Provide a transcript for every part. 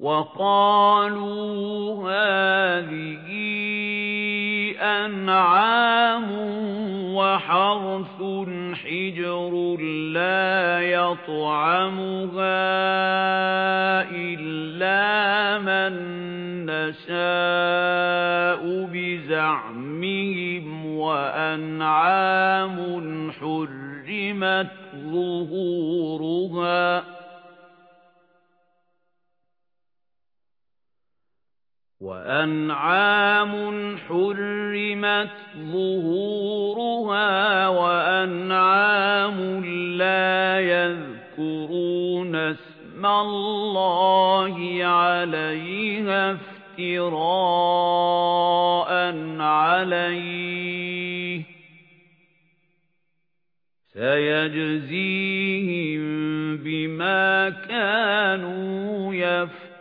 وَقَالُوا هَٰذِهِ أَنْعَامٌ وَحَرْثٌ حِجْرٌ لَّا يَطْعَمُهَا إِلَّا مَن نَّشَاءُ بِزَعْمِهِمْ وَأَنْعَامٌ حُرِّمَتْ ظُهُورُهَا وَأَنْعَامٌ حُرِّمَتْ ظُهُورُهَا وَأَنْعَامٌ لَّا يَذْكُرُونَ اسْمَ اللَّهِ عَلَيْهَا افْتِرَاءً عَلَيْهِ سَيَجْزِيهِم بِمَا كَانُوا يَفْتَرُونَ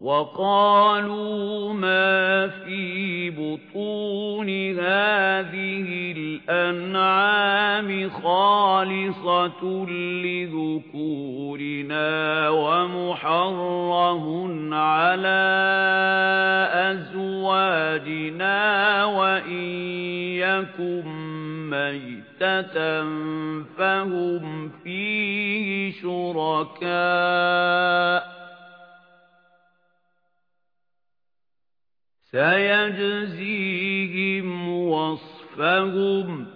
وَقَالُوا مَا فِي بُطُونِ هَٰذِهِ الْأَنْعَامِ خَالِصَةٌ لِّذُكُورِنَا وَمُحَرَّمٌ عَلَىٰ أَزْوَاجِنَا وَإِن يَكُن مَّيْتَةً فَهُمْ فِيهِ شُرَكَاءُ. سَيَجْزِيهِمْ وَصْفَهُمْ.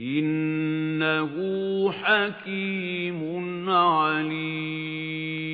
إِنَّهُ حَكِيمٌ عَلِيمٌ.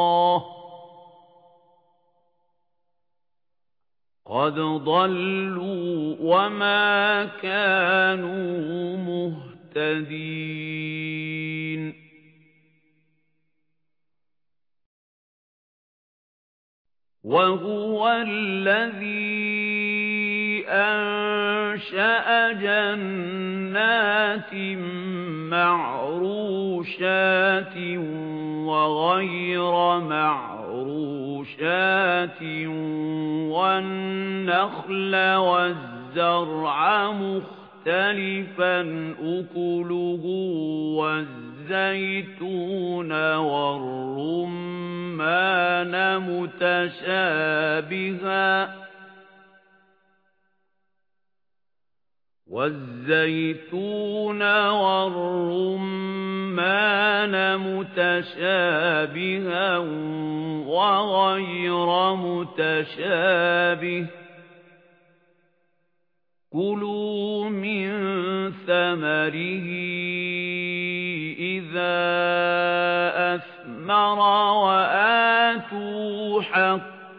قَدْ ضَلُّوا وَمَا كَانُوا مُهْتَدِينَ وَهُوَ الَّذِي أَنشَأَ جَنَّاتٍ مَّعْرُوشَاتٍ وَغَيْرَ مَعْرُوشَاتٍ وَالنَّخْلَ وَالزَّرْعَ مُخْتَلِفًا أُكُلُهُ وَالزَّيْتُونَ وَالرُّمَّانَ مُتَشَابِهًا. وَالزَّيْتُونَ وَالرُّمَّانَ مُتَشَابِهًا وَغَيْرَ مُتَشَابِهٍ. كُلُوا مِن ثَمَرِهِ إِذَا أَثْمَرَ وَآتُوا حَقَّهُ